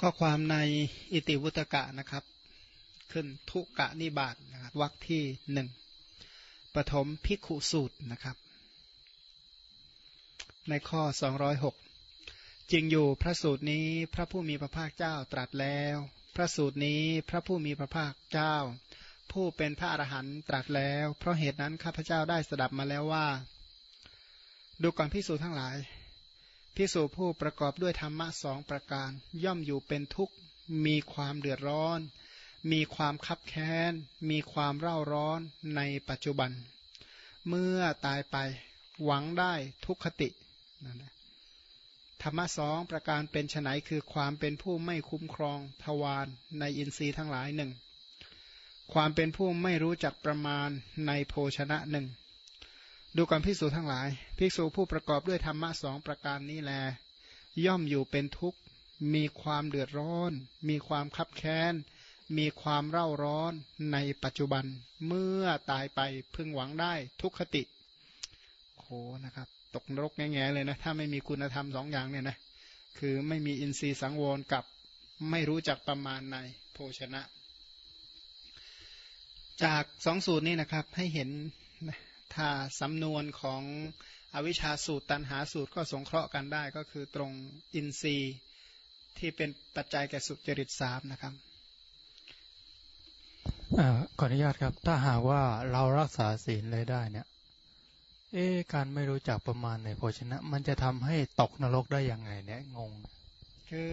ข้อความในอิติวุตกะนะครับ ขึ้นทุกะนิบาตนะครับวรรคที่หนึ่งปฐมพิกุสูตรนะครับ ในข้อ 206 จริงอยู่พระสูตรนี้พระผู้มีพระภาคเจ้าตรัสแล้ว พระสูตรนี้พระผู้มีพระภาคเจ้า ผู้เป็นพระอรหันต์ตรัสแล้ว เพราะเหตุนั้นข้าพเจ้าได้สดับมาแล้วว่า ดูก่อนพิสูจน์ทั้งหลาย พิสูจผู้ประกอบด้วยธรรมะสองประการ ย่อมอยู่เป็นทุกข์ มีความเดือดร้อน มีความคับแค้น มีความเร่าร้อนในปัจจุบัน เมื่อตายไปหวังได้ทุกขตินั่นแหละธรรมะสองประการเป็นไฉนคือความเป็นผู้ไม่คุ้มครองทวารในอินทรีย์ทั้งหลายหนึ่งความเป็นผู้ไม่รู้จักประมาณในโภชนะหนึ่ง ดูก่อนภิกษุทั้งหลาย ภิกษุผู้ประกอบด้วยธรรมะสองประการนี้แล ย่อมอยู่เป็นทุกข์ มีความเดือดร้อน มีความคับแค้น มีความเร่าร้อนในปัจจุบัน เมื่อตายไปพึงหวังได้ทุกขติโหนะครับ ตกนรกแง่ๆเลยนะ ถ้าไม่มีคุณธรรมสองอย่างเนี่ยนะ คือไม่มีอินทรีย์สังวรกับไม่รู้จักประมาณในโภชนะ จากสองสูตรนี้นะครับให้เห็น ถ้าสำนวนของอวิชชาสูตรตันหาสูตรก็สงเคราะห์กันได้ก็คือตรงอินทรีย์ที่เป็นปัจจัยแก่สุจริตสามนะครับขออนุญาตครับ ถ้าหากว่าเรารักษาศีลเลยได้เนี่ย เอ๊การไม่รู้จักประมาณในโภชนะ มันจะทำให้ตกนรกได้ยังไงเนี่ยงง คือ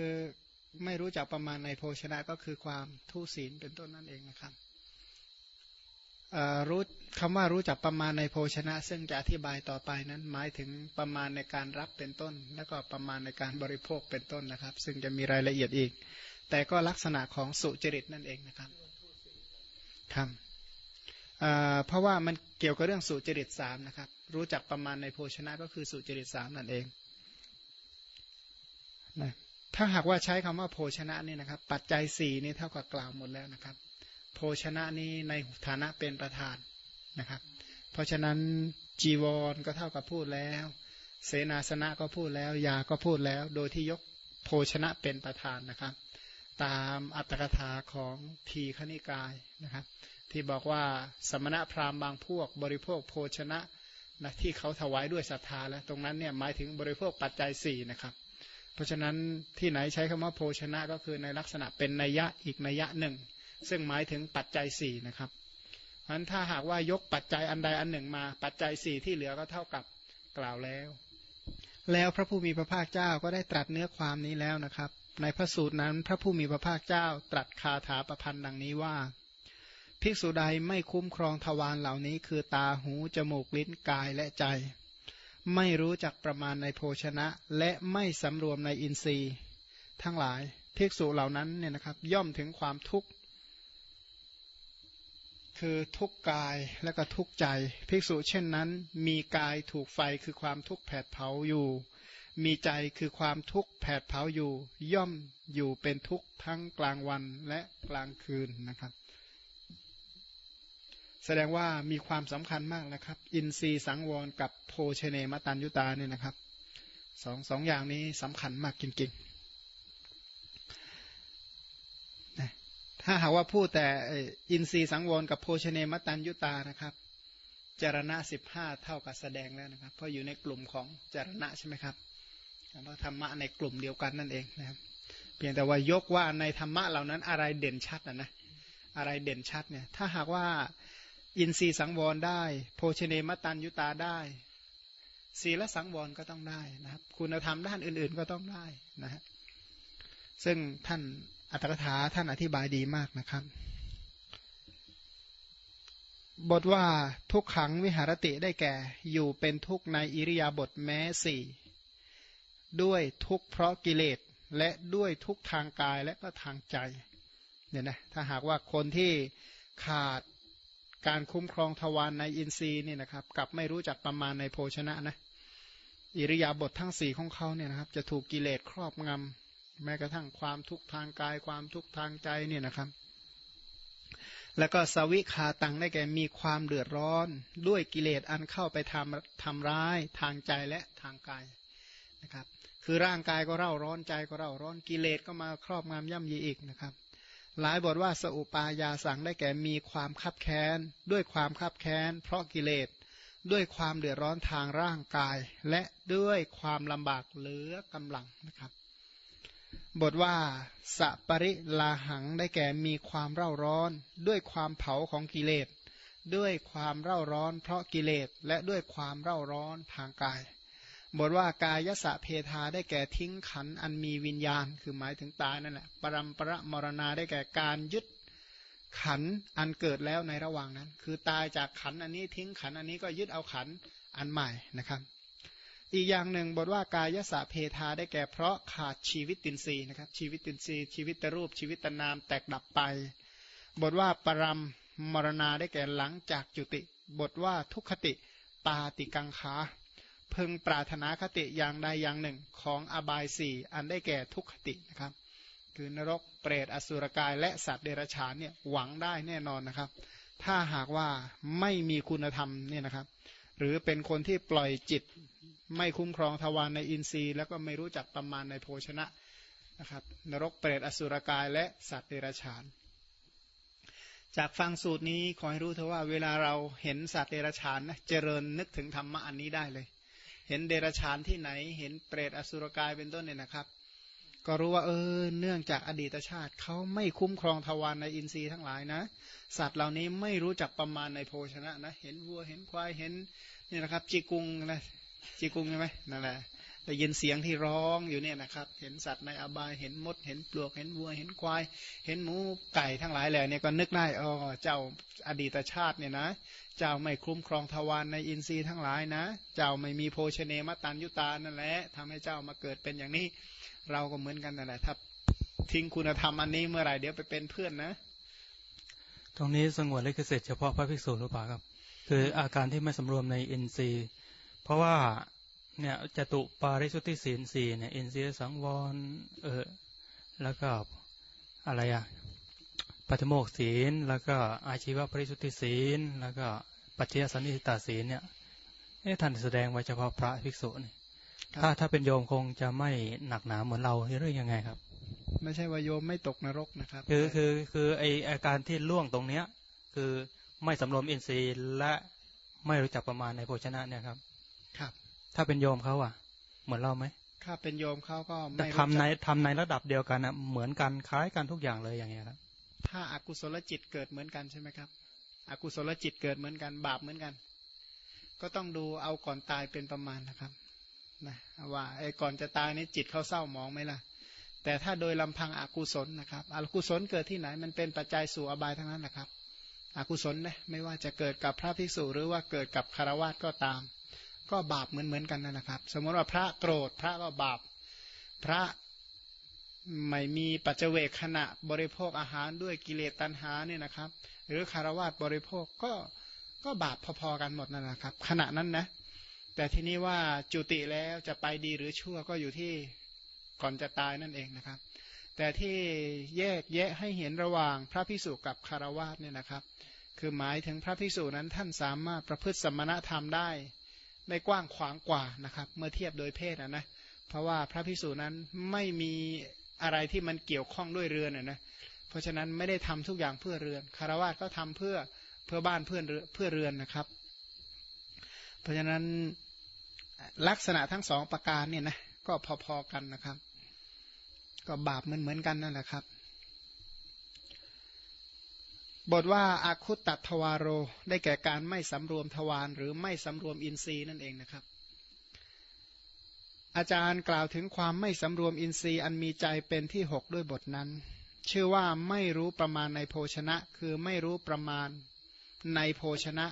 ไม่รู้จักประมาณในโภชนะก็คือความทุศีลเป็นต้นนั่นเองนะครับ รู้คำว่ารู้จักประมาณในโภชนะ ซึ่งจะอธิบายต่อไปนั้น หมายถึงประมาณในการรับเป็นต้น แล้วก็ประมาณในการบริโภคเป็นต้นนะครับ ซึ่งจะมีรายละเอียดอีก แต่ก็ลักษณะของสุจริตนั่นเองนะครับครับเพราะว่ามันเกี่ยวกับเรื่องสุจริตสามนะครับ รู้จักประมาณในโภชนะก็คือสุจริตสามนั่นเองนะถ้าหากว่าใช้คำว่าโภชนะนี่นะครับ ปัจจัยสี่นี่เท่ากับกล่าวหมดแล้วนะครับ โภชนะนี้ในฐานะเป็นประธานนะครับ เพราะฉะนั้นจีวรก็เท่ากับพูดแล้ว เสนาสนะก็พูดแล้ว ยาก็พูดแล้ว โดยที่ยกโภชนะเป็นประธานนะครับ ตามอัตถกถาของทีขณิกายนะครับ ที่บอกว่าสมณะพราหมณ์บางพวกบริโภคโภชนะนะที่เขาถวายด้วยศรัทธาแล้วตรงนั้นเนี่ยหมายถึงบริโภคปัจจัย4นะครับเพราะฉะนั้นที่ไหนใช้คำว่าโภชนะก็คือในลักษณะเป็นนัยยะอีกนัยยะหนึ่ง ซึ่งหมายถึงปัจจัยสี่นะครับเพราะนั้นถ้าหากว่ายกปัจจัยอันใดอันหนึ่งมา ปัจจัยสี่ที่เหลือก็เท่ากับกล่าวแล้ว แล้วพระผู้มีพระภาคเจ้าก็ได้ตรัสเนื้อความนี้แล้วนะครับ ในพระสูตรนั้นพระผู้มีพระภาคเจ้าตรัสคาถาประพันธ์ดังนี้ว่า ภิกษุใดไม่คุ้มครองทวารเหล่านี้ คือตาหูจมูกลิ้นกายและใจไม่รู้จักประมาณในโภชนะ และไม่สำรวมในอินทรีย์ ทั้งหลายภิกษุเหล่านั้นเนี่ยนะครับ ย่อมถึงความทุกข์ คือทุกกายและก็ทุกใจ ภิกษุเช่นนั้น มีกายถูกไฟคือความทุกข์แผดเผาอยู่ มีใจคือความทุกข์แผดเผาอยู่ ย่อมอยู่เป็นทุกข์ทั้งกลางวันและกลางคืนนะครับ แสดงว่ามีความสำคัญมากนะครับ อินทรีย์สังวรกับโพชเนมตันยุตาเนี่ยนะครับสองสองอย่างนี้สำคัญมากจริงๆ ถ้าหากว่าพูดแต่อินทรีย์สังวรกับโภชเนมตันยุตานะครับจารณะสิบห้าเท่ากับแสดงแล้วนะครับ เพราะอยู่ในกลุ่มของจารณะใช่ไหมครับเพราะธรรมะในกลุ่มเดียวกันนั่นเองนะครับ เพียงแต่ว่ายกว่าในธรรมะเหล่านั้นอะไรเด่นชัดนะนะอะไรเด่นชัดเนี่ย ถ้าหากว่าอินทรีย์สังวรได้ โภชเนมตันยุตาได้ศีลสังวรก็ต้องได้นะครับ คุณธรรมด้านอื่นๆก็ต้องได้นะฮะซึ่งท่าน อัตถกถาท่านอธิบายดีมากนะครับ บทว่าทุกขังวิหารติได้แก่ อยู่เป็นทุกในอิริยาบถแม้สี่ด้วยทุกเพราะกิเลสและด้วยทุกทางกายและก็ทางใจเนี่ยนะถ้าหากว่าคนที่ขาดการคุ้มครองทวารในอินทรีย์นี่นะครับกับไม่รู้จักประมาณในโภชนะนะอิริยาบถททั้งสี่ของเขาเนี่ยนะครับ จะถูกกิเลสครอบงำ แม้กระทั่งความทุกข์ทางกายความทุกข์ทางใจเนี่ยนะครับ แล้วก็สวิคาตังได้แก่มีความเดือดร้อน ด้วยกิเลสอันเข้าไปทำทำร้ายทางใจและทางกายนะครับ คือร่างกายก็เร่าร้อนใจก็เร่าร้อนกิเลสก็มาครอบงำย่ำยีอีกนะครับ หลายบทว่าสอุปายาสังได้แก่มีความคับแค้น ด้วยความคับแค้น เพราะกิเลสด้วยความเดือดร้อนทางร่างกาย และด้วยความลำบากเหลือกำลังนะครับ บทว่าสปริลาหังได้แก่มีความเร่าร้อน ด้วยความเผาของกิเลส ด้วยความเร่าร้อนเพราะกิเลสและด้วยความเร่าร้อนทางกาย บทว่ากายสะเพทาได้แก่ทิ้งขันอันมีวิญญาณ คือหมายถึงตายนั่นแหละปรำประมรณาได้แก่การยึดขันอันเกิดแล้วในระหว่างนั้น คือตายจากขันอันนี้ทิ้งขันอันนี้ก็ยึดเอาขันอันใหม่นะครับ อีกอย่างหนึ่งบทว่ากายสะเพทาได้แก่เพราะขาดชีวิตตินรีนะครับ ชีวิตตินรีชีวิตตรูปชีวิตตนามแตกดับไป บทว่าปรำมรณาได้แก่หลังจากจุติ บทว่าทุกขติปาติกังขาเพึงปรารถนาคติอย่างใดอย่างหนึ่งของอบายสี่อันได้แก่ทุกขตินะครับ คือนรกเปรตอสุรกายและสัตว์เดรัจฉานเนี่ยหวังได้แน่นอนนะครับ ถ้าหากว่าไม่มีคุณธรรมเนี่ยนะครับ หรือเป็นคนที่ปล่อยจิต ไม่คุ้มครองทวารในอินทรีย์ แล้วก็ไม่รู้จักประมาณในโภชนะนะครับนรกเปรตอสุรกายและสัตว์เดรัจฉาน จากฟังสูตรนี้ขอให้รู้เถอะว่าเวลาเราเห็นสัตว์เดรัจฉานนะเจริญนึกถึงธรรมะอันนี้ได้เลย เห็นเดรัจฉานที่ไหน เห็นเปรตอสุรกายเป็นต้นเนี่ยนะครับ ก็รู้ว่าเออเนื่องจากอดีตชาติเขาไม่คุ้มครองทวารในอินทรีย์ทั้งหลายนะ สัตว์เหล่านี้ไม่รู้จักประมาณในโภชนะนะ เห็นวัวเห็นควายเห็นนี่นะครับจีกุงนะ จีกุ้งใช่ไหมนั่นแหละได้ยินเสียงที่ร้องอยู่เนี่ยนะครับ เห็นสัตว์ในอบาย เห็นมด เห็นปลวก เห็นวัว เห็นควาย เห็นหมูไก่ทั้งหลายแหล่เนี่ยก็นึกได้อ๋อเจ้าอดีตชาติเนี่ยนะ เจ้าไม่คุ้มครองทวารในอินทรีย์ทั้งหลายนะ เจ้าไม่มีโภชเนมตันยุตานั่นแหละทำให้เจ้ามาเกิดเป็นอย่างนี้ เราก็เหมือนกันนั่นแหละถ้าทิ้งคุณธรรมอันนี้เมื่อไหร่เดี๋ยวไปเป็นเพื่อนนะ ตรงนี้สงวนเลิขสิทธิ์เฉพาะพระภิกษุหรือเปล่าครับ คืออาการที่ไม่สำรวมในอินทรีย์ เพราะว่าเนี่ยจตุปาริสุทธิศีลสี่เนี่ยอินทรีย์สังวรเออแล้วก็อะไรอะปัจโมกศีล แล้วก็อาชีวปริสุทธิศีล แล้วก็ปัจจยสันนิตาศีลเนี่ยเอ๊ะท่านแสดงไว้เฉพาะพระภิกษุนี่ถ้าถ้าเป็นโยมคงจะไม่หนักหนาเหมือนเราหรือยังไงครับ ไม่ใช่ว่าโยมไม่ตกนรกนะครับ คือคือคือไออาการที่ล่วงตรงเนี้ย คือไม่สำรวมอินทรีย์และไม่รู้จักประมาณในโภชนะเนี่ยครับ ครับ ถ้าเป็นโยมเขาอะเหมือนเราไหมถ้าเป็นโยมเขาก็แต่ไม่รู้ทำในจักทำในระดับเดียวกันอะเหมือนกันคล้ายกันทุกอย่างเลยอย่างเงี้ยครับถ้าอากุศลจิตเกิดเหมือนกันใช่ไหมครับ อกุศลจิตเกิดเหมือนกัน บาปเหมือนกัน ก็ต้องดูเอาก่อนตายเป็นประมาณนะครับนะว่าไอ้ก่อนจะตายนี่จิตเขาเศร้าหมองไหมล่ะ แต่ถ้าโดยลำพังอกุศลนะครับอกุศลเกิดที่ไหนมันเป็นปัจจัยสู่อบายทั้งนั้นแหละครับ อกุศลนะไม่ว่าจะเกิดกับพระภิกษุหรือว่าเกิดกับคารวาสก็ตาม ก็บาปเหมือนเหมือนกันนั่นนะครับ สมมติว่าพระโกรธพระก็บาป พระไม่มีปัจเจเวกขณะบริโภคอาหารด้วยกิเลสตัณหาเนี่ยนะครับ หรือคารวาสบริโภคก็ก็บาปพอๆกันหมดนั่นแหละครับ ขณะนั้นนะ แต่ทีนี้ว่าจุติแล้วจะไปดีหรือชั่วก็อยู่ที่ก่อนจะตายนั่นเองนะครับ แต่ที่แยกแยะให้เห็นระหว่างพระพิสุกับคารวาสเนี่ยนะครับ คือหมายถึงพระพิสุนั้นท่านสามารถประพฤติสมณธรรมได้ ได้กว้างขวางกว่านะครับ เมื่อเทียบโดยเพศนะนะเพราะว่าพระพิสุนั้นไม่มีอะไรที่มันเกี่ยวข้องด้วยเรือนนะนะเพราะฉะนั้นไม่ได้ทำทุกอย่างเพื่อเรือนคารวาสก็ทำเพื่อเพื่อบ้านเพื่อนเพื่อเรือนนะครับ เพราะฉะนั้นลักษณะทั้งสองประการเนี่ยนะก็พอๆกันนะครับ ก็บาปเหมือนเหมือนกันนั่นแหละครับ บทว่าอาคุตตทวารโร ได้แก่การไม่สำรวมทวารหรือไม่สำรวมอินทรีย์นั่นเองนะครับ อาจารย์กล่าวถึงความไม่สำรวมอินทรีย์อันมีใจเป็นที่หกด้วยบทนั้น ชื่อว่าไม่รู้ประมาณในโภชนะ คือไม่รู้ประมาณในโภชนะ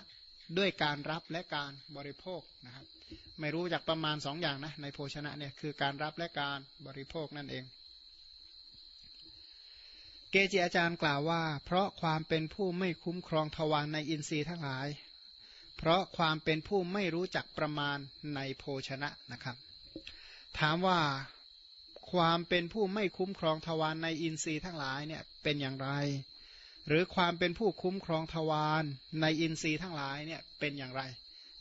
ด้วยการรับและการบริโภคนะครับ ไม่รู้จากประมาณสองอย่างนะในโภชนะเนี่ยคือการรับและการบริโภคนั่นเอง เกจิอาจารย์กล่าวว่า เพราะความเป็นผู้ไม่คุ้มครองทวารในอินทรีย์ทั้งหลาย เพราะความเป็นผู้ไม่รู้จักประมาณในโภชนะนะครับ ถามว่าความเป็นผู้ไม่คุ้มครองทวารในอินทรีย์ทั้งหลายเนี่ยเป็นอย่างไร หรือความเป็นผู้คุ้มครองทวารในอินทรีย์ทั้งหลายเนี่ยเป็นอย่างไร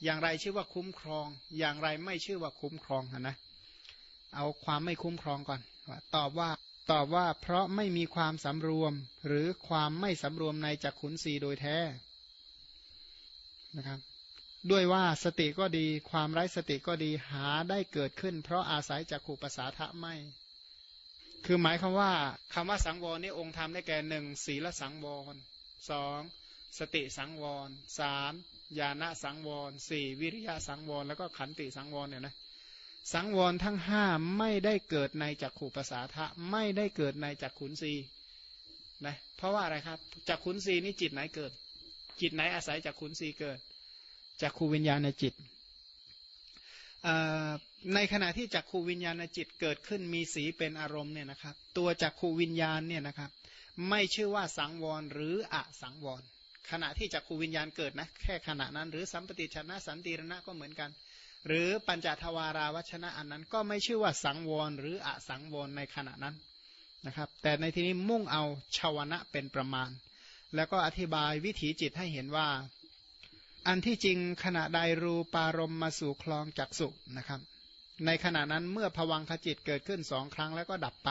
อย่างไรชื่อว่าคุ้มครอง อย่างไรไม่ชื่อว่าคุ้มครองนะนะเอาความไม่คุ้มครองก่อนตอบว่า ตอบว่าเพราะไม่มีความสำรวมหรือความไม่สำรวมในจักขุนสีโดยแท้นะครับ ด้วยว่าสติก็ดี ความไร้สติก็ดีหาได้เกิดขึ้น เพราะอาศัยจักขุปสาทะไม่ คือหมายคำว่าคำว่าสังวรนี่องค์ธรรมได้แก่หนึ่งศีลสังวรสองสติสังวรสามญาณสังวรสี่วิริยะสังวรแล้วก็ขันติสังวรเนี่ยนะ สังวรทั้งห้าไม่ได้เกิดในจักขุปสาทะไม่ได้เกิดในจักขุนสีนะเพราะว่าอะไรครับจักขุนสีนี่จิตไหนเกิด จิตไหนอาศัยจักขุนสีเกิดจักขูวิญญาณในจิตในขณะที่จักขูวิญญาณในจิตเกิดขึ้นมีสีเป็นอารมณ์เนี่ยนะครับ ตัวจักขูวิญญาณเนี่ยนะครับ ไม่ชื่อว่าสังวรหรืออสังวรขณะที่จักขูวิญญาณเกิดนะแค่ขณะนั้น หรือสัมปติชนะสันติรณะก็เหมือนกัน หรือปัญจทวาราวัชนะอันนั้นก็ไม่ชื่อว่าสังวรหรืออสังวรในขณะนั้นนะครับ แต่ในที่นี้มุ่งเอาชาวนะเป็นประมาณ แล้วก็อธิบายวิถีจิตให้เห็นว่า อันที่จริงขณะใดรูปารมมาสู่คลองจักสุนะครับ ในขณะนั้นเมื่อผวังขจิตเกิดขึ้นสองครั้งแล้วก็ดับไป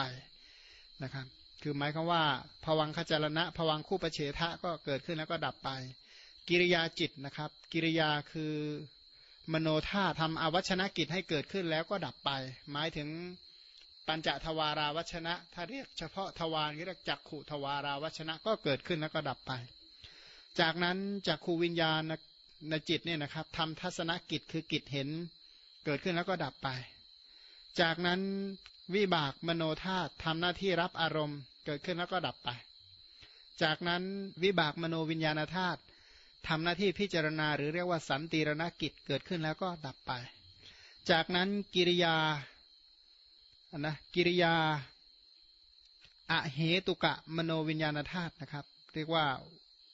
นะครับ คือหมายความว่าผวังขจรณะผวังคู่ประเฉทะก็เกิดขึ้นแล้วก็ดับไป กิริยาจิตนะครับ กิริยาคือ มโนธาทำอวัชนะกิจให้เกิดขึ้นแล้วก็ดับไป หมายถึงปัญจทวาราวัชนะ ถ้าเรียกเฉพาะทวารเรียกจักขุทวาราวัชนะก็เกิดขึ้นแล้วก็ดับไป จากนั้นจักขูวิญญาณในจิตเนี่ยนะครับทำทัศนกิจคือกิจเห็นเกิดขึ้นแล้วก็ดับไป จากนั้นวิบากมโนธาทำหน้าที่รับอารมณ์เกิดขึ้นแล้วก็ดับไป จากนั้นวิบากมโนวิญญาณธาตุ ทำหน้าที่พิจารณาหรือเรียกว่าสันติรณกิจเกิดขึ้นแล้วก็ดับไป จากนั้นกิริยานะกิริยาอะเหตุกะมโนวิญญาณธาตุนะครับ เรียกว่า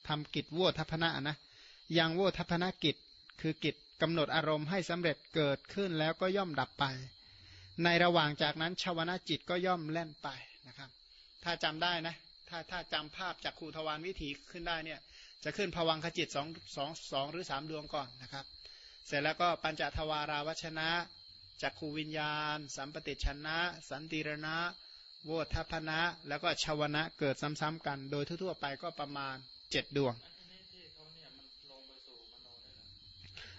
ทำกิจวัทัพนะนะยังวัทัพนกิจคือกิจกำหนดอารมณ์ให้สำเร็จเกิดขึ้นแล้วก็ย่อมดับไป ในระหว่างจากนั้นชาวนาจิตก็ย่อมแล่นไปนะครับ ถ้าจำได้นะถ้าถ้าจำภาพจากครูทวารวิถีขึ้นได้เนี่ย จะขึ้นผวังขจิตสองสองสองหรือสามดวงก่อนนะครับ เสร็จแล้วก็ปัญจทวาราวัชนะจักขูวิญญาณ สัมปติชนะ สันติรณะ โวทัพนะ แล้วก็ชาวนะเกิดซ้ำๆกัน โดยทั่วๆไปก็ประมาณเจ็ดดวง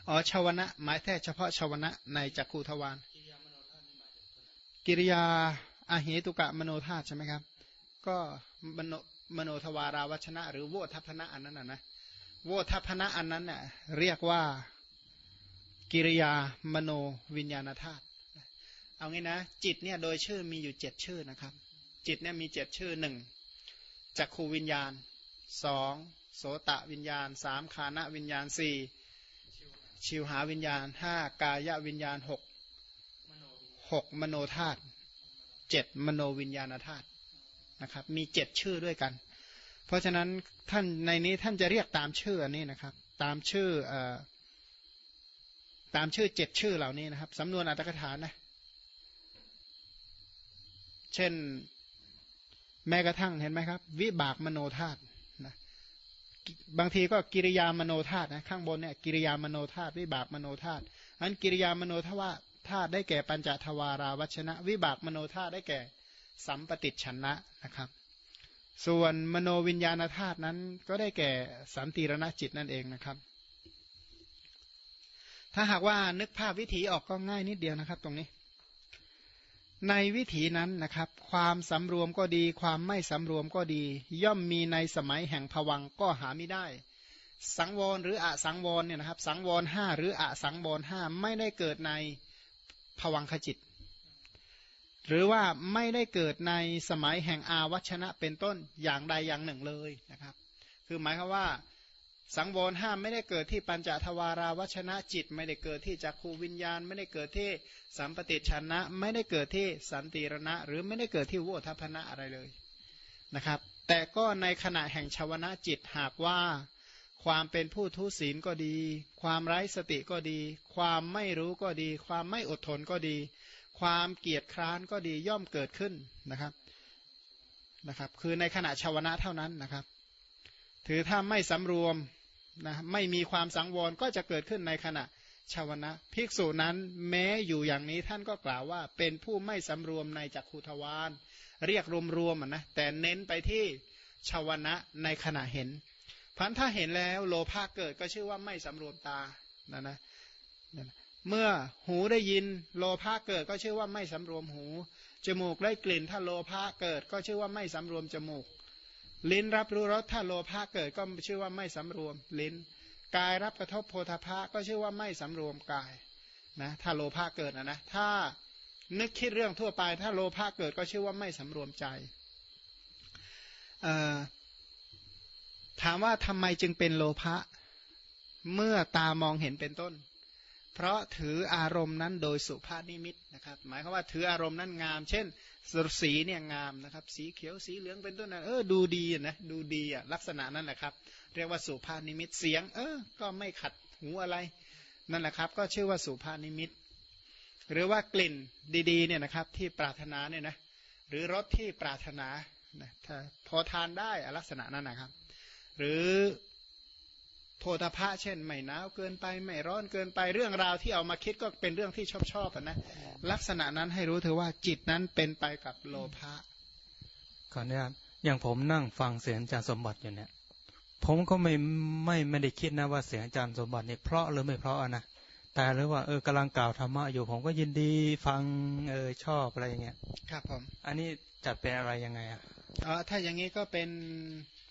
อ๋อชาวนะหมายแค่เฉพาะชาวนะในจักขูทวารกิริยาอาเหตุกะมโนธาตุใช่ไหมครับ ก็มโน มโนทวาราวัชนะ หรือโวทัพนะอันนั้นนะนะโวทัพนะอันนั้นเน่ยเรียกว่ากิริยามโนวิญญาณธาตุเอางี้นะ จิตเนี่ยโดยชื่อมีอยู่เจ็ดชื่อนะครับ จิตเนี่ยมีเจ็ดชื่อหนึ่งจักขูวิญญาณสองโสตะวิญญาณสามคานะวิญญาณสี่ชิวหาวิญญาณห้ากายวิญญาณหกหกมโนธาตุเจ็ดมโนวิญญาณธาตุ นะครับ มีเจ็ดชื่อด้วยกัน เพราะฉะนั้นท่านในนี้ท่านจะเรียกตามชื่ออันนี้นะครับ ตามชื่ออตามชื่อเจ็ดชื่อเหล่านี้นะครับสำนวนอัตถกถานะ เช่นแม้กระทั่งเห็นไหมครับ วิบากมโนธาตุนะบางทีก็กิริยามโนธาตุนะข้างบนเนี่ยกิริยามโนธาตุวิบากมโนธาตุอันกิริยามโนธาธาตุได้แก่ปัญจทวาราวัชนะ วิบากมโนธาตุได้แก่ สัมปติชนะนะครับ ส่วนมโนวิญญาณธาตุนั้นก็ได้แก่สันติรณจิตนั่นเองนะครับ ถ้าหากว่านึกภาพวิถีออกก็ง่ายนิดเดียวนะครับ ตรงนี้ ในวิถีนั้นนะครับ ความสำรวมก็ดี ความไม่สำรวมก็ดี ย่อมมีในสมัยแห่งผวังก็หาไม่ได้สังวรหรืออสังวรเนี่ยนะครับ สังวรห้าหรืออสังวรห้าไม่ได้เกิดในผวังขจิต หรือว่าไม่ได้เกิดในสมัยแห่งอาวัชนะเป็นต้นอย่างใดอย่างหนึ่งเลยนะครับ คือหมายความว่าสังวรห้ามไม่ได้เกิดที่ปัญจทวาราวัชนะจิต ไม่ได้เกิดที่จักขูวิญญาณ ไม่ได้เกิดที่สัมปติชนะ ไม่ได้เกิดที่สันติรณะ หรือไม่ได้เกิดที่โวทัพนะอะไรเลยนะครับ แต่ก็ในขณะแห่งชาวนะจิตหากว่าความเป็นผู้ทุศีลก็ดี ความไร้สติก็ดี ความไม่รู้ก็ดี ความไม่อดทนก็ดี ความเกียจคร้านก็ดีย่อมเกิดขึ้นนะครับนะครับ คือในขณะชาวนะเท่านั้นนะครับ ถือถ้าไม่สำรวมนะไม่มีความสังวรก็จะเกิดขึ้นในขณะชาวนะภิกษุนั้นแม้อยู่อย่างนี้ท่านก็กล่าวว่า เป็นผู้ไม่สำรวมในจักขุทวารเรียกรวมๆนะแต่เน้นไปที่ชาวนะในขณะเห็นพันถ้าเห็นแล้วโลภะเกิดก็ชื่อว่าไม่สำรวมตานะนะ เมื่อหูได้ยินโลภะเกิดก็ชื่อว่าไม่สำรวมหู จมูกได้กลิ่นถ้าโลภะเกิดก็ชื่อว่าไม่สำรวมจมูก ลิ้นรับรู้รสถ้าโลภะเกิดก็ชื่อว่าไม่สำรวมลิ้น กายรับกระทบโพธาภะก็ชื่อว่าไม่สำรวมกายนะถ้าโลภะเกิดนะนะถ้านึกคิดเรื่องทั่วไป ถ้าโลภะเกิดก็ชื่อว่าไม่สำรวมใจถามว่าทำไมจึงเป็นโลภะเมื่อตามองเห็นเป็นต้น เพราะถืออารมณ์นั้นโดยสุภาพนิมิตนะครับ หมายความว่าถืออารมณ์นั้นงาม เช่นสีเนี่ยงามนะครับ สีเขียวสีเหลืองเป็นต้นนะเออดูดีนะดูดีอะลักษณะนั้นแหละครับ เรียกว่าสุภาพนิมิตเสียง เออ ก็ไม่ขัดหูอะไรนั่นแหละครับ ก็ชื่อว่าสุภาพนิมิต หรือว่ากลิ่นดีๆเนี่ยนะครับที่ปรารถนาเนี่ยนะหรือรสที่ปรารถนานะถ้าพอทานได้ลักษณะนั้นนะครับ หรือ โพธพะเช่นไม่หนาวเกินไปไม่ร้อนเกินไปเรื่องราวที่เอามาคิดก็เป็นเรื่องที่ชอบชอบนะลักษณะนั้นให้รู้เถอะว่าจิตนั้นเป็นไปกับโลภะขออนุญาตอย่างผมนั่งฟังเสียงอาจารย์สมบัติอยู่เนี่ย ผมก็ไม่ไม่ไม่ได้คิดนะว่าเสียงอาจารย์สมบัติเนี่ยเพราะหรือไม่เพราะนะแต่หรือว่าเออกำลังกล่าวธรรมะอยู่ผมก็ยินดีฟังเออชอบอะไรอย่างเงี้ยครับผม อันนี้จัดเป็นอะไรยังไงอะอ๋อถ้าอย่างนี้ก็เป็น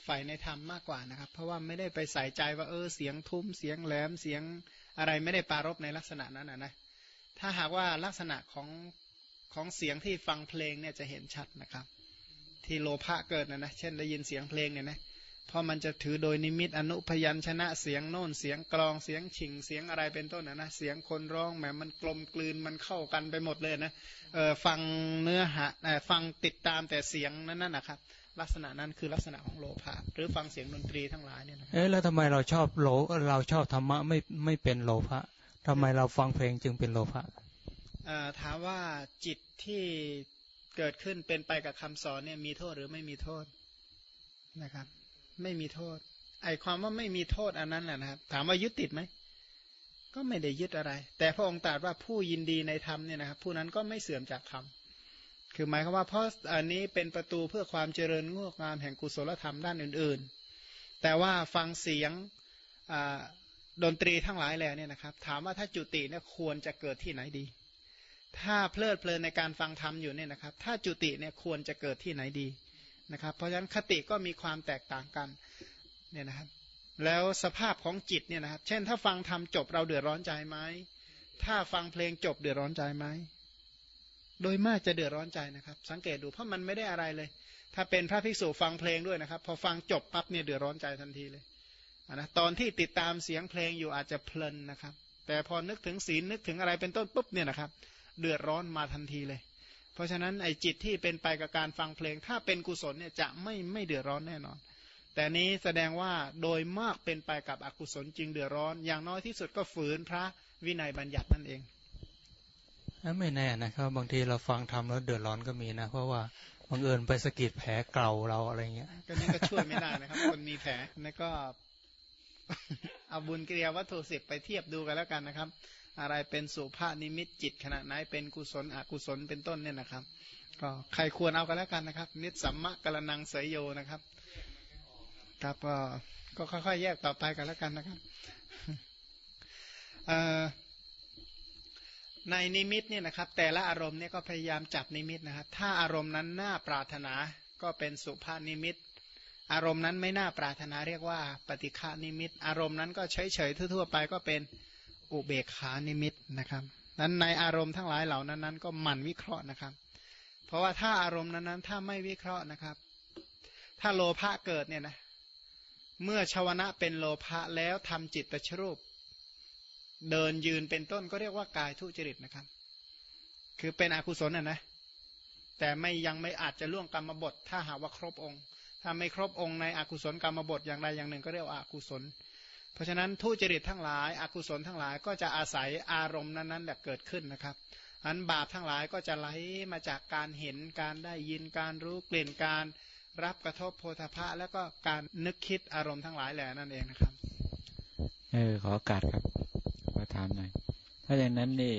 ฝ่ายในธรรมมากกว่านะครับ เพราะว่าไม่ได้ไปใส่ใจว่าเออเสียงทุ้มเสียงแหลมเสียงอะไรไม่ได้ปารบในลักษณะนั้นนะนะถ้าหากว่าลักษณะของของเสียงที่ฟังเพลงเนี่ยจะเห็นชัดนะครับ ที่โลภะเกิดนะนะเช่นได้ยินเสียงเพลงเนี่ยนะ เพราะมันจะถือโดยนิมิตอนุพยัญชนะเสียงโน่นเสียงกลองเสียงฉิงเสียงอะไรเป็นต้นนะนะเสียงคนร้องแหมมันกลมกลืนมันเข้ากันไปหมดเลยนะเออฟังเนื้อหาฟังติดตามแต่เสียงนั้นนะครับลักษณะนั้นคือลักษณะของโลภะหรือฟังเสียงดนตรีทั้งหลายเนี่ยนะเอ๊ะแล้วทำไมเราชอบโลเราชอบธรรมะไม่ไม่เป็นโลภะทำไมเราฟังเพลงจึงเป็นโลภะถามว่าจิตที่เกิดขึ้นเป็นไปกับคำสอนเนี่ยมีโทษหรือไม่มีโทษนะครับ ไม่มีโทษ ไอความว่าไม่มีโทษอันนั้นแหละนะครับ ถามว่ายึดติดไหมก็ไม่ได้ยึดอะไร แต่พระองค์ตรัสว่าผู้ยินดีในธรรมเนี่ยนะครับผู้นั้นก็ไม่เสื่อมจากธรรมคือหมายความว่าเพราะอันนี้เป็นประตูเพื่อความเจริญงอกงามแห่งกุศลธรรมด้านอื่น ๆ แต่ว่าฟังเสียงดนตรีทั้งหลายแหล่เนี่ยนะครับ ถามว่าถ้าจุติเนี่ยควรจะเกิดที่ไหนดี ถ้าเพลิดเพลินในการฟังธรรมอยู่เนี่ยนะครับ ถ้าจุติเนี่ยควรจะเกิดที่ไหนดี นะครับ เพราะฉะนั้นคติก็มีความแตกต่างกันเนี่ยนะครับแล้วสภาพของจิตเนี่ยนะครับ เช่น ถ้าฟังธรรมจบเราเดือดร้อนใจไหมถ้าฟังเพลงจบเดือดร้อนใจไหมโดยมากจะเดือดร้อนใจนะครับ สังเกตดูเพราะมันไม่ได้อะไรเลย ถ้าเป็นพระภิกษุฟังเพลงด้วยนะครับ พอฟังจบปั๊บเนี่ยเดือดร้อนใจทันทีเลยนะตอนที่ติดตามเสียงเพลงอยู่อาจจะเพลินนะครับ แต่พอนึกถึงศีลนึกถึงอะไรเป็นต้นปุ๊บเนี่ยนะครับ เดือดร้อนมาทันทีเลย เพราะฉะนั้นไอ้จิตที่เป็นไปกับการฟังเพลง ถ้าเป็นกุศลเนี่ยจะไม่ไม่เดือดร้อนแน่นอน แต่นี้แสดงว่าโดยมากเป็นไปกับอกุศลจริงเดือดร้อน อย่างน้อยที่สุดก็ฝืนพระวินัยบัญญัตินั่นเองไม่แน่นะครับบางทีเราฟังทำแล้วเดือดร้อนก็มีนะ เพราะว่าบางเอิญไปสะกิดแผลเก่าเราอะไรเงี้ยก็นี่ก็ช่วยไม่ได้นะครับ คนมีแผลนี่ก็เอาบุญกิริยาวัตถุสิบไปเทียบดูกันแล้วกันนะครับ อะไรเป็นสุภานิมิตจิตขณะไหนเป็นกุศลอกุศลเป็นต้นเนี่ยนะครับ ก็ใครควรเอากันแล้วกันนะครับ นิสสัมมะกรนังเสยโยนะครับครับก็ก็ค่อยๆแยกต่อไปกันแล้วกันนะครับในนิมิตเนี่ยนะครับ แต่ละอารมณ์เนี่ยก็พยายามจับนิมิตนะครับ ถ้าอารมณ์นั้นน่าปรารถนาก็เป็นสุภานิมิต อารมณ์นั้นไม่น่าปรารถนาเรียกว่า ปฏิฆานิมิต อารมณ์นั้นก็เฉยเฉยทั่วๆไปก็เป็น อุเบกขานิมิตนะครับ นั้นในอารมณ์ทั้งหลายเหล่านั้นนั้นก็หมั่นวิเคราะห์นะครับ เพราะว่าถ้าอารมณ์นั้นนั้นถ้าไม่วิเคราะห์นะครับ ถ้าโลภะเกิดเนี่ยนะเมื่อชาวนะเป็นโลภะแล้วทำจิตตชรูป เดินยืนเป็นต้นก็เรียกว่ากายทุจริตนะครับ คือเป็นอกุศลนะนะแต่ไม่ยังไม่อาจจะล่วงกรรมบท ถ้าหากว่าครบองค์ ถ้าไม่ครบองค์ในอกุศลกรรมบทอย่างใดอย่างหนึ่งก็เรียกว่าอกุศล เพราะฉะนั้นทุจริตทั้งหลายอกุศลทั้งหลายก็จะอาศัยอารมณ์นั้นๆแหละเกิดขึ้นนะครับอันบาปทั้งหลายก็จะไหลมาจากการเห็นการได้ยินการรู้กลิ่นการรับกระทบโพธพะแล้วก็การนึกคิดอารมณ์ทั้งหลายแหละนั่นเองนะครับ เออขอโอกาสครับถามหน่อย ถ้าอย่างนั้นนี่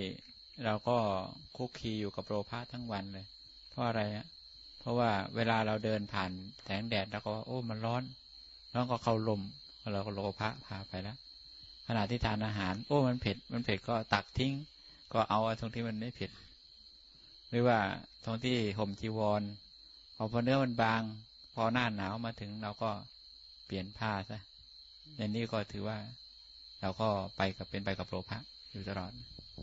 เราก็คุกคีอยู่กับโลภะทั้งวันเลย เพราะอะไรอะเพราะว่าเวลาเราเดินผ่านแสงแดดเราก็ โอ้มันร้อนร้อนก็เข้าลม เราก็โลภะพาไปแล้วขณะที่ทานอาหาร โอ้ มันเผ็ด มันเผ็ดก็ตักทิ้ง ก็เอาตรงที่มันไม่เผ็ด หรือว่าตรงที่ห่มจีวรพอพอเนื้อมันบาง พอหน้าหนาวมาถึงเราก็เปลี่ยนผ้าซะอย่างนี้ก็ถือว่าเราก็ไปกับเป็นไปกับโลภะอยู่ตลอด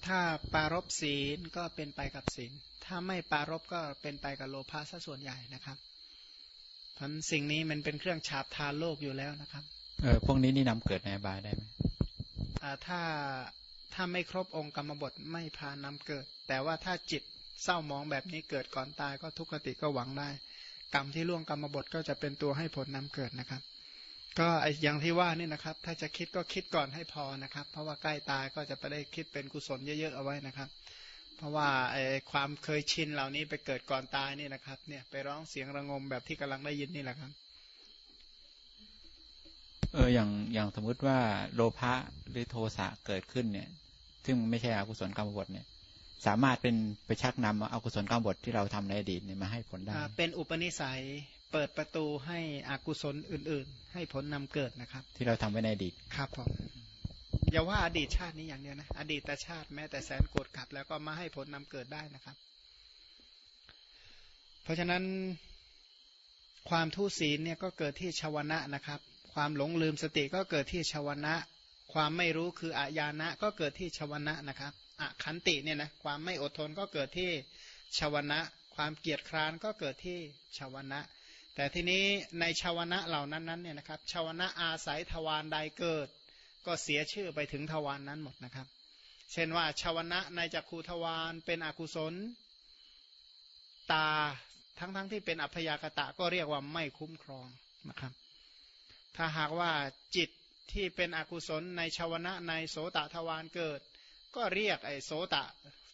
ถ้าปารบศีลก็เป็นไปกับศีล ถ้าไม่ปารบก็เป็นไปกับโลภะซะส่วนใหญ่นะครับพันสิ่งนี้มันเป็นเครื่องฉาบทาโลกอยู่แล้วนะครับ เออพวกนี้นี่นำเกิดในอบายได้ไหมถ้าถ้าไม่ครบองค์กรรมบทไม่พานำเกิด แต่ว่าถ้าจิตเศร้ามองแบบนี้เกิดก่อนตายก็ทุกขติก็หวังได้ กรรมที่ล่วงกรรมบทก็จะเป็นตัวให้ผลนำเกิดนะครับ ก็อย่างที่ว่านี่นะครับ ถ้าจะคิดก็คิดก่อนให้พอนะครับ เพราะว่าใกล้ตายก็จะไปได้คิดเป็นกุศลเยอะๆเอาไว้นะครับ เพราะว่าไอ้ความเคยชินเหล่านี้ไปเกิดก่อนตายนี่นะครับ เนี่ยไปร้องเสียงระงมแบบที่กำลังได้ยินนี่แหละครับ เอออย่างอย่างสมมุติว่าโลภะหรือโทสะเกิดขึ้นเนี่ย ซึ่งไม่ใช่อกุศลกรรมบทเนี่ย สามารถเป็นไปชักนำเอากุศลกรรมบทที่เราทำในอดีตเนี่ยมาให้ผลได้เป็นอุปนิสัยเปิดประตูให้อกุศลอื่น ๆ ให้ผลนำเกิดนะครับ ที่เราทำไว้ในอดีตครับผมอย่าว่าอดีตชาตินี้อย่างเดียวนะอดีตชาติแม้แต่แสนโกรธขับ แล้วก็มาให้ผลนำเกิดได้นะครับ เพราะฉะนั้นความทุศีลเนี่ยก็เกิดที่ชาวนะนะครับ ความหลงลืมสติก็เกิดที่ชาวนะ ความไม่รู้คืออาญานะก็เกิดที่ชาวนะนะครับอขันติเนี่ยนะความไม่อดทนก็เกิดที่ชาวนะ ความเกียจคร้านก็เกิดที่ชาวนะ แต่ทีนี้ในชาวนะเหล่านั้นนั้นเนี่ยนะครับชาวนะอาศัยทวารใดเกิด ก็เสียชื่อไปถึงทวารนนั้นหมดนะครับ เช่นว่าชาวนะในจักคูทวารเป็นอกุศล ตาทั้งๆทที่เป็นอัพยากตะก็เรียกว่าไม่คุ้มครองนะครับ ถ้าหากว่าจิตที่เป็นอกุศลในชาวนะในโสตทวารเกิด ก็เรียกไอ้โสตะ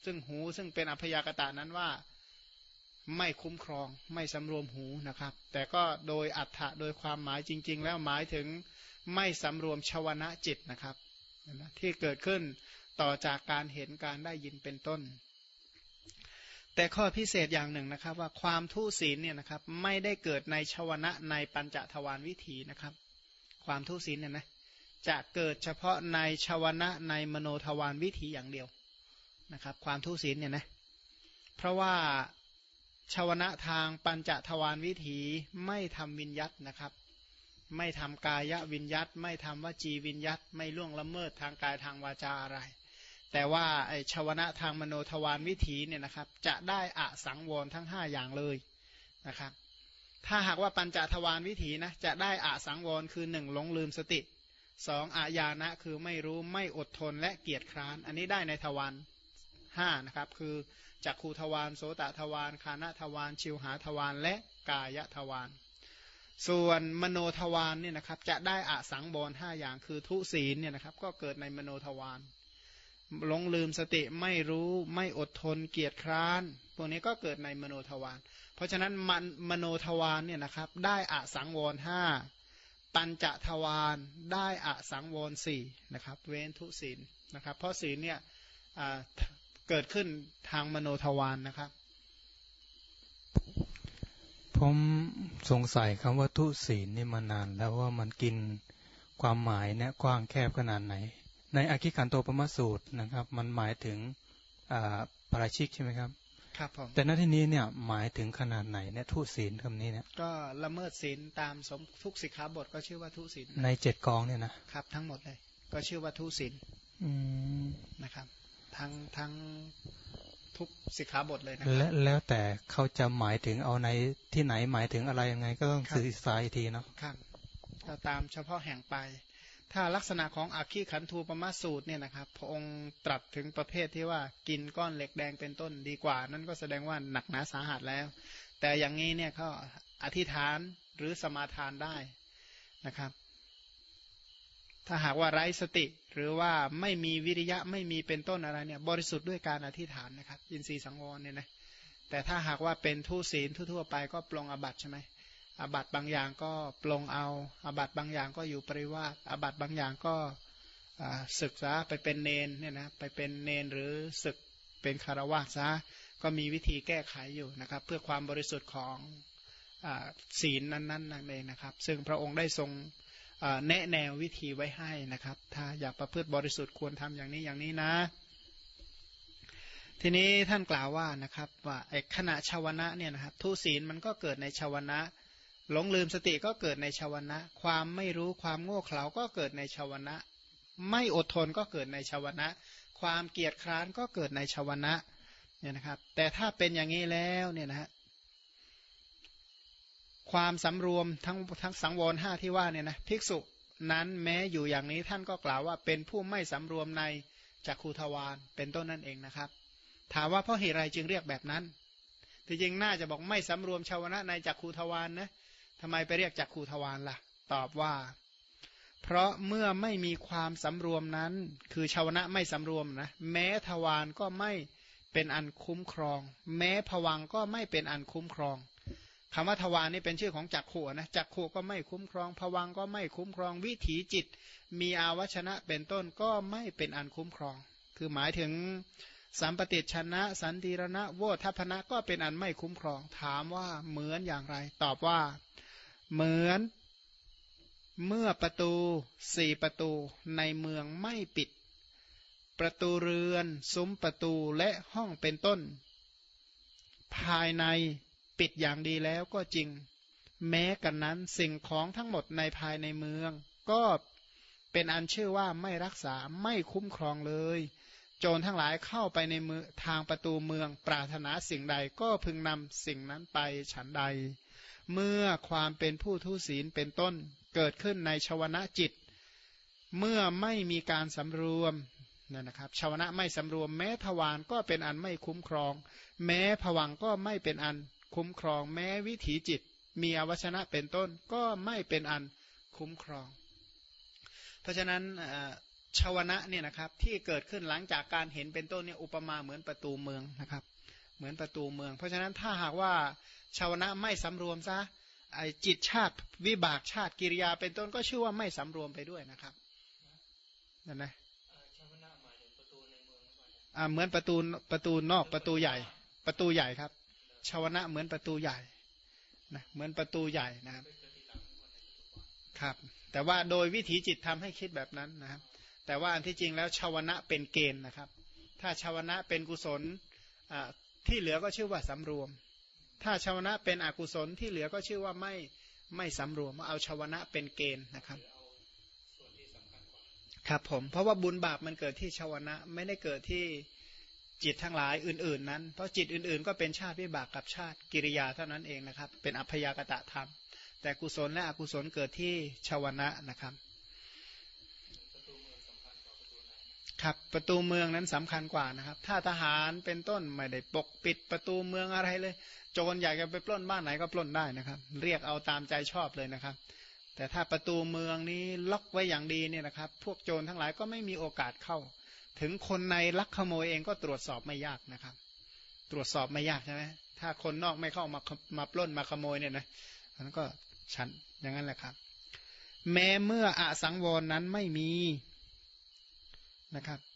ซึ่งหูซึ่งเป็นอพยากตะนั้นว่าไม่คุ้มครองไม่สำรวมหูนะครับ แต่ก็โดยอัฏฐะโดยความหมายจริง ๆ แล้วหมายถึงไม่สำรวมชาวนะจิตนะครับที่เกิดขึ้นต่อจากการเห็นการได้ยินเป็นต้น แต่ข้อพิเศษอย่างหนึ่งนะครับว่าความทุศีลเนี่ยนะครับไม่ได้เกิดในชาวนะในปัญจทวารวิถีนะครับ ความทุศีลเนี่ยนะจะเกิดเฉพาะในชาวนะในมโนทวารวิถีอย่างเดียวนะครับ ความทุศีลเนี่ยนะเพราะว่าชาวนะทางปัญจทวารวิถีไม่ทำวิญยัตนะครับ ไม่ทำกายวิญยัตไม่ทำวจีวิญยัตไม่ล่วงละเมิดทางกายทางวาจาอะไร แต่ว่าไอชาวนะทางมโนทวารวิถีเนี่ยนะครับ จะได้อะสังวรทั้ง 5 อย่างเลยนะครับ ถ้าหากว่าปัญจทวารวิถีนะจะได้อาสังวรคือหนึ่งหลงลืมสติสองอาญานะคือไม่รู้ไม่อดทนและเกียจคร้าน อันนี้ได้ในทวารห้านะครับ คือจักขูทวารโสตทวารคานทวารชิวหาทวารและกายทวารส่วนมโนทวารเนี่ยนะครับจะได้อาสังบรห้าอย่างคือทุศีลเนี่ยนะครับก็เกิดในมโนทวาร หลงลืมสติไม่รู้ไม่อดทนเกียจคร้านพวกนี้ก็เกิดในมโนทวาร เพราะฉะนั้นมันมโนทวารเนี่ยนะครับ ได้อะสังวรห้าปัญจทวารได้อะสังวรสี่นะครับ เว้นทุศีลนะครับ เพราะศีลเนี่ยเกิดขึ้นทางมโนทวารนนะครับ ผมสงสัยคำว่าทุศีลนี่มานานแล้วว่ามันกินความหมายเนี่ยกว้างแคบขนาดไหน ในอคิคันโตปมสูตรนะครับ มันหมายถึงปราชิกใช่ไหมครับ ครับผมแต่ณที่นี้เนี่ยหมายถึงขนาดไหนเนี่ยทุศีลคำนี้เนี่ย ก็ละเมิดศีลตามสมทุกสิกขาบทก็ชื่อว่าทุศีลในเจ็ดกองเนี่ยนะครับ ทั้งหมดเลย ก็ชื่อว่าทุศีลนะครับ ทั้งทั้งทุกสิกขาบทเลยนะและแล้วแต่เขาจะหมายถึงเอาในที่ไหนหมายถึงอะไรยังไง ก็ต้องศึกษาอีกทีเนาะครับก็ตามเฉพาะแห่งไป ถ้าลักษณะของอาคีขันธูปมาสูตรเนี่ยนะครับพระองค์ตรัสถึงประเภทที่ว่ากินก้อนเหล็กแดงเป็นต้นดีกว่า นั่นก็แสดงว่าหนักหนาสาหัสแล้ว แต่อย่างนี้เนี่ยเขาอธิษฐานหรือสมาทานได้นะครับ ถ้าหากว่าไร้สติ หรือว่าไม่มีวิริยะไม่มีเป็นต้นอะไรเนี่ยบริสุทธิ์ด้วยการอธิษฐานนะครับอินทรีย์สังวรเนี่ยนะแต่ถ้าหากว่าเป็นทุศีลทั่วๆไปก็ปลงอบัตใช่ไหม อาบัตบางอย่างก็ปลงเอาอาบัตบางอย่างก็อยู่ปริวาสอาบัตบางอย่างก็ศึกษาไปเป็นเนนเนี่ยนะไปเป็นเนนหรือศึกเป็นคารวะซะก็มีวิธีแก้ไขอยู่นะครับ เพื่อความบริสุทธิ์ของศีลนั้นๆนั่นเองนะครับ ซึ่งพระองค์ได้ทรงแนะแนววิธีไว้ให้นะครับ ถ้าอยากประพฤติบริสุทธิ์ควรทำอย่างนี้อย่างนี้นะ ทีนี้ท่านกล่าวว่านะครับว่าไอ้ขณะชาวนะเนี่ยนะครับทุศีลมันก็เกิดในชาวนะ หลงลืมสติก็เกิดในชาวนะ ความไม่รู้ความโง่เขลาก็เกิดในชาวนะ ไม่อดทนก็เกิดในชาวนะ ความเกียจคร้านก็เกิดในชาวนะเนี่ยนะครับ แต่ถ้าเป็นอย่างนี้แล้วเนี่ยนะฮะความสำรวมทั้งทั้งสังวรห้าที่ว่าเนี่ยนะภิกษุนั้นแม้อยู่อย่างนี้ท่านก็กล่าวว่า เป็นผู้ไม่สำรวมในจักคูทวารเป็นต้นนั่นเองนะครับ ถามว่าเพราะเหตุไรจึงเรียกแบบนั้นที่จริงน่าจะบอกไม่สำรวมชาวนะในจักคูทวารนนะ ทำไมไปเรียกจักคูทวารล่ะ ตอบว่า เพราะเมื่อไม่มีความสำรวมนั้น คือชาวนะไม่สำรวมนะ แม้ทวารก็ไม่เป็นอันคุ้มครอง แม้ผวังก็ไม่เป็นอันคุ้มครองคำว่าทวารนี่เป็นชื่อของจักขู่นะจักขู่ก็ไม่คุ้มครองผวังก็ไม่คุ้มครอง วิถีจิต มีอาวชนะเป็นต้นก็ไม่เป็นอันคุ้มครอง คือหมายถึงสัมปติชนะ สันติรณะโวทัพนะก็เป็นอันไม่คุ้มครอง ถามว่าเหมือนอย่างไร ตอบว่า เหมือนเมื่อประตูสี่ประตูในเมืองไม่ปิด ประตูเรือนซุ้มประตูและห้องเป็นต้น ภายในปิดอย่างดีแล้วก็จริง แม้กันนั้นสิ่งของทั้งหมดในภายในเมือง ก็เป็นอันชื่อว่าไม่รักษาไม่คุ้มครองเลย โจรทั้งหลายเข้าไปในมือทางประตูเมืองปรารถนาสิ่งใดก็พึงนำสิ่งนั้นไปฉันใด เมื่อความเป็นผู้ทุศีลเป็นต้นเกิดขึ้นในชวนะจิต เมื่อไม่มีการสำรวมนั่นนะครับชาวนะไม่สำรวมแม้ทวารก็เป็นอันไม่คุ้มครอง แม้ผวังก็ไม่เป็นอันคุ้มครอง แม้วิถีจิต มีอวชนะเป็นต้นก็ไม่เป็นอันคุ้มครอง เพราะฉะนั้นชาวนะเนี่ยนะครับที่เกิดขึ้นหลังจากการเห็นเป็นต้นเนี่ยอุปมาเหมือนประตูเมืองนะครับ เหมือนประตูเมือง เพราะฉะนั้นถ้าหากว่าชาวนะไม่สำรวมซะไอจิตชาติวิบากชาติกิริยาเป็นต้นก็ชื่อว่าไม่สำรวมไปด้วยนะครับนั่นนะเหมือนประตูประตูนอกประตูใหญ่ ประตูใหญ่ครับชาวนะเหมือนประตูใหญ่นะเหมือนประตูใหญ่นะครับครับ แต่ว่าโดยวิถีจิตทำให้คิดแบบนั้นนะครับ แต่ว่าอันที่จริงแล้วชาวนะเป็นเกณฑ์นะครับ ถ้าชาวนะเป็นกุศล ที่เหลือก็ชื่อว่าสำรวม ถ้าชาวนะเป็นอกุศลที่เหลือก็ชื่อว่าไม่ไม่สำรวมเอาชาวนะเป็นเกณฑ์นะครับครับผมเพราะว่าบุญบาปมันเกิดที่ชาวนะไม่ได้เกิดที่จิตทั้งหลายอื่น ๆ นั้น เพราะจิตอื่น ๆ ก็เป็นชาติวิบากกับชาติกิริยาเท่านั้นเองนะครับ เป็นอัพยากตะธรรม แต่กุศลและอกุศลเกิดที่ชาวนะนะครับ ครับประตูเมืองนั้นสำคัญกว่านะครับ ถ้าทหารเป็นต้นไม่ได้ปกปิดประตูเมืองอะไรเลย โจรอยากจะไปปล้นบ้านไหนก็ปล้นได้นะครับ เรียกเอาตามใจชอบเลยนะครับ แต่ถ้าประตูเมืองนี้ล็อกไว้อย่างดีเนี่ยนะครับ พวกโจรทั้งหลายก็ไม่มีโอกาสเข้า ถึงคนในลักขโมยเองก็ตรวจสอบไม่ยากนะครับ ตรวจสอบไม่ยากใช่ไหมถ้าคนนอกไม่เข้ามามาปล้นมาขโมยเนี่ยนะนั้นก็ชันอย่างนั้นแหละครับ แม้เมื่ออสังวรนั้นไม่มี นะครับ